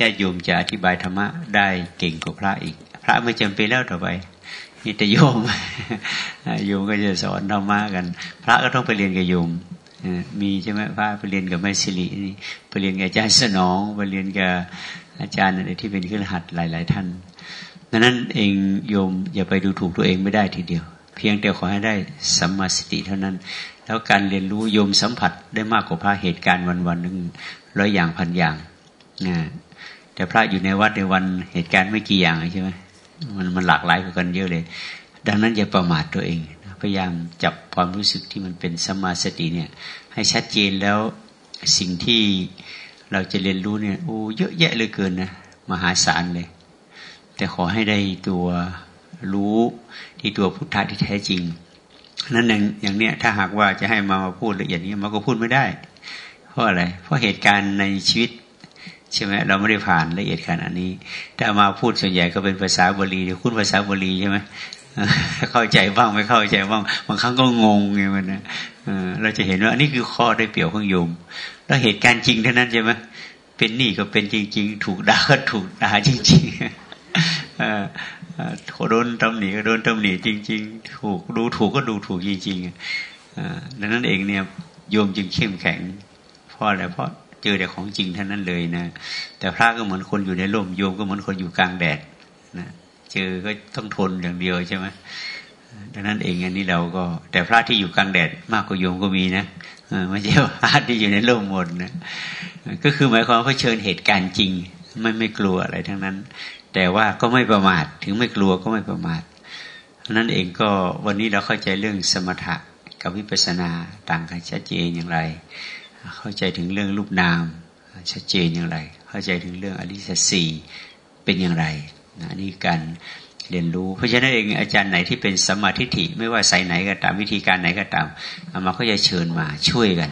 ญาติโยมจะอธิบายธรรมะได้เก่งกว่าพระอีก พระไม่จำเป็นแล้วต่อไปนี่แต่โยมโยมก็จะสอนธรรมะกัน พระก็ต้องไปเรียนกับโยมมีใช่ไหมพระไปเรียนกับแม่สิรินี่ไปเรียนกับอาจารย์สนองไปเรียนกับอาจารย์อะไรที่เป็นขึ้นหัดหลาย ๆ ท่านดังนั้นเองโยมอย่าไปดูถูกตัวเองไม่ได้ทีเดียว เพียงแต่ขอให้ได้สัมมาสติเท่านั้น แล้วการเรียนรู้โยมสัมผัสได้มากกว่าพระเหตุการณ์วันวันหนึ่งร้อยอย่างพันอย่างนะ แต่พระอยู่ในวัดในวันเหตุการณ์ไม่กี่อย่างใช่ไหมมันมันหลากหลายกว่ากันเยอะเลย ดังนั้นอย่าประมาทตัวเองพยายามจับความรู้สึกที่มันเป็นสมาสติเนี่ย ให้ชัดเจนแล้วสิ่งที่เราจะเรียนรู้เนี่ยโอ้เยอะแยะเลยเกินนะมหาศาลเลย แต่ขอให้ได้ตัวรู้ที่ตัวพุทธะที่แท้จริงนั้นอย่างอย่างเนี้ยถ้าหากว่าจะให้มามาพูดละเอียดนี้มันก็พูดไม่ได้ เพราะอะไรเพราะเหตุการณ์ในชีวิต ใช่ไหมเราไม่ได้ผ่านละเอียดขนาดนี้ถ้ามาพูดส่วนใหญ่ก็เป็นภาษาบาลีคุณภาษาบาลีใช่ไหมเข้าใจบ้างไม่เข้าใจบ้างบางครั้งก็งงไงมันนะเราจะเห็นว่าอันนี้คือข้อได้เปรียบของโยม แล้วเหตุการณ์จริงเท่านั้นใช่ไหมเป็นนี่ก็เป็นจริง ๆ ถูกด่าก็ถูกด่าจริงๆโดนตำหนิก็โดนตำหนิจริง ๆ ถูกดูถูกก็ดูถูกจริงๆดังนั้นเองเนี่ยโยมจึงเข้มแข็งเพราะอะไรเพราะ เจอแต่ของจริงเท่านั้นเลยนะ แต่พระก็เหมือนคนอยู่ในร่มโยมก็เหมือนคนอยู่กลางแดดนะเจอก็ต้องทนอย่างเดียวใช่ไหมดังนั้นเองอันนี้เราก็ แต่พระที่อยู่กลางแดดมากกว่าโยมก็มีนะไม่ใช่พระที่อยู่ในร่มหมดนะก็คือหมายความว่าเผชิญเหตุการณ์จริง ไม่ไม่กลัวอะไรทั้งนั้น แต่ว่าก็ไม่ประมาทถึงไม่กลัวก็ไม่ประมาทนั้นเองก็วันนี้เราเข้าใจเรื่องสมถะกับวิปัสสนาต่างกันชัดเจนอย่างไร เข้าใจถึงเรื่องรูปนามชัดเจนอย่างไร เข้าใจถึงเรื่องอริสสีเป็นอย่างไรนะนี่การเรียนรู้ เพราะฉะนั้นเองอาจารย์ไหนที่เป็นสมาธิฐิไม่ว่าสายไหนก็ตามวิธีการไหนก็ตามเอามาก็จะเชิญมาช่วยกัน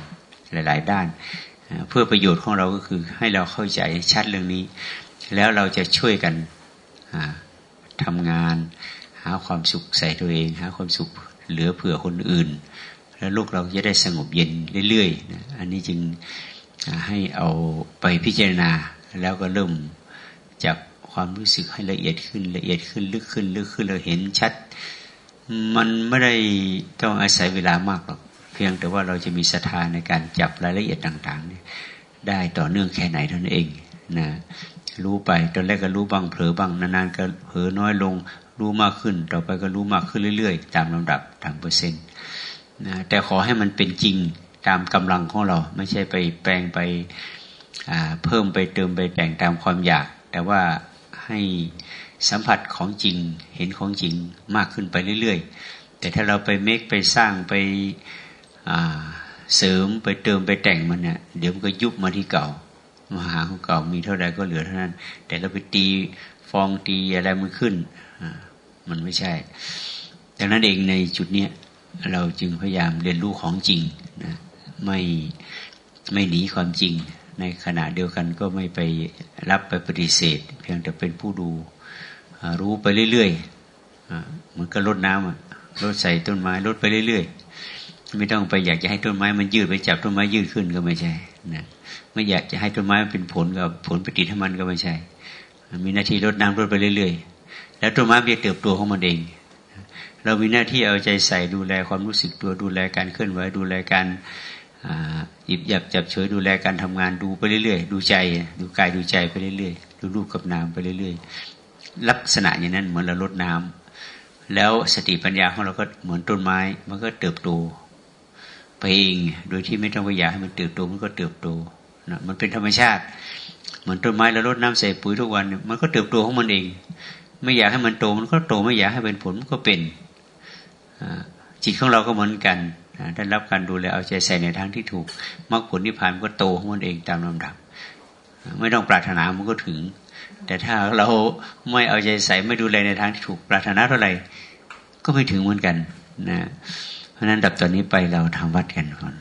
หลาย ๆ ด้าน เพื่อประโยชน์ของเราก็คือให้เราเข้าใจชัดเรื่องนี้ แล้วเราจะช่วยกันทำงาน หาความสุขใส่ตัวเอง หาความสุขเหลือเผื่อคนอื่น แล้วโลกเราจะได้สงบเย็นเรื่อยๆอันนี้จึงให้เอาไปพิจารณาแล้วก็เริ่มจากความรู้สึกให้ละเอียดขึ้นละเอียดขึ้นลึกขึ้นลึกขึ้นเราเห็นชัด มันไม่ได้ต้องอาศัยเวลามากหรอกเพียงแต่ว่าเราจะมีศรัทธาในการจับรายละเอียดต่างๆ ได้ต่อเนื่องแค่ไหนเท่านั้นเองนะรู้ไปตอนแรกก็รู้บ้างเผลอบ้างนานๆก็เผลอน้อยลงรู้มากขึ้น ต่อไปก็รู้มากขึ้นเรื่อย ๆ ตามลำดับตามเปอร์เซ็นต์ นะแต่ขอให้มันเป็นจริงตามกำลังของเรา ไม่ใช่ไปแปลงไปเพิ่มไปเติมไปแต่งตามความอยาก แต่ว่าให้สัมผัสของจริงเห็นของจริงมากขึ้นไปเรื่อย ๆ แต่ถ้าเราไปเมคไปสร้างไปเสริมไปเติมไปแต่งมันเนี่ยเดี๋ยวมันก็ยุบมาที่เก่ามหาของเก่ามีเท่าใดก็เหลือเท่านั้น แต่เราไปตีฟองตีอะไรมันขึ้นมันไม่ใช่ดังนั้นเองในจุดเนี้ย เราจึงพยายามเรียนรู้ของจริงนะไม่ไม่หนีความจริง ในขณะเดียวกันก็ไม่ไปรับไปปฏิเสธ เพียงแต่เป็นผู้ดูรู้ไปเรื่อยๆเหมือนกับรดน้ำรดใส่ต้นไม้รดไปเรื่อยๆ ไม่ต้องไปอยากจะให้ต้นไม้มันยืดไปจับต้นไม้ยืดขึ้นก็ไม่ใช่นะไม่อยากจะให้ต้นไม้มันเป็นผลกับผลปฏิทินมันก็ไม่ใช่ มีหน้าที่รดน้ำรดไปเรื่อยๆ แล้วต้นไม้มันจะเติบโตของมันเอง เรามีหน้าที่เอาใจใส่ดูแลความรู้สึกตัวดูแลการเคลื่อนไหวดูแลการหยิบหยับจับเฉยดูแลการทำงานดูไปเรื่อยๆ ดูใจ ดูกายดูใจไปเรื่อยๆ ดูรูปกับนามไปเรื่อยๆ ลักษณะอย่างนั้นเหมือนเราลดน้ำแล้วสติปัญญาของเราก็เหมือนต้นไม้ มันก็เติบโตไปเองโดยที่ไม่ต้องไปอยากให้มันเติบโตมันก็เติบโตนะมันเป็นธรรมชาติ เหมือนต้นไม้เราลดน้ำใส่ปุ๋ยทุกวัน มันก็เติบโตของมันเอง ไม่อยากให้มันโตมันก็โตไม่อยากให้เป็นผลมันก็เป็น จิตของเราก็เหมือนกันได้รับการดูแลเอาใจใส่ในทางที่ถูกมรรคผลนิพพานก็โตของมันเองตามลำดับ ไม่ต้องปรารถนามันก็ถึง แต่ถ้าเราไม่เอาใจใส่ไม่ดูแลในทางที่ถูกปรารถนาเท่าไหร่ก็ไม่ถึงเหมือนกันนะเพราะนั้นดับตอนนี้ไปเราทำวัดกันก่อน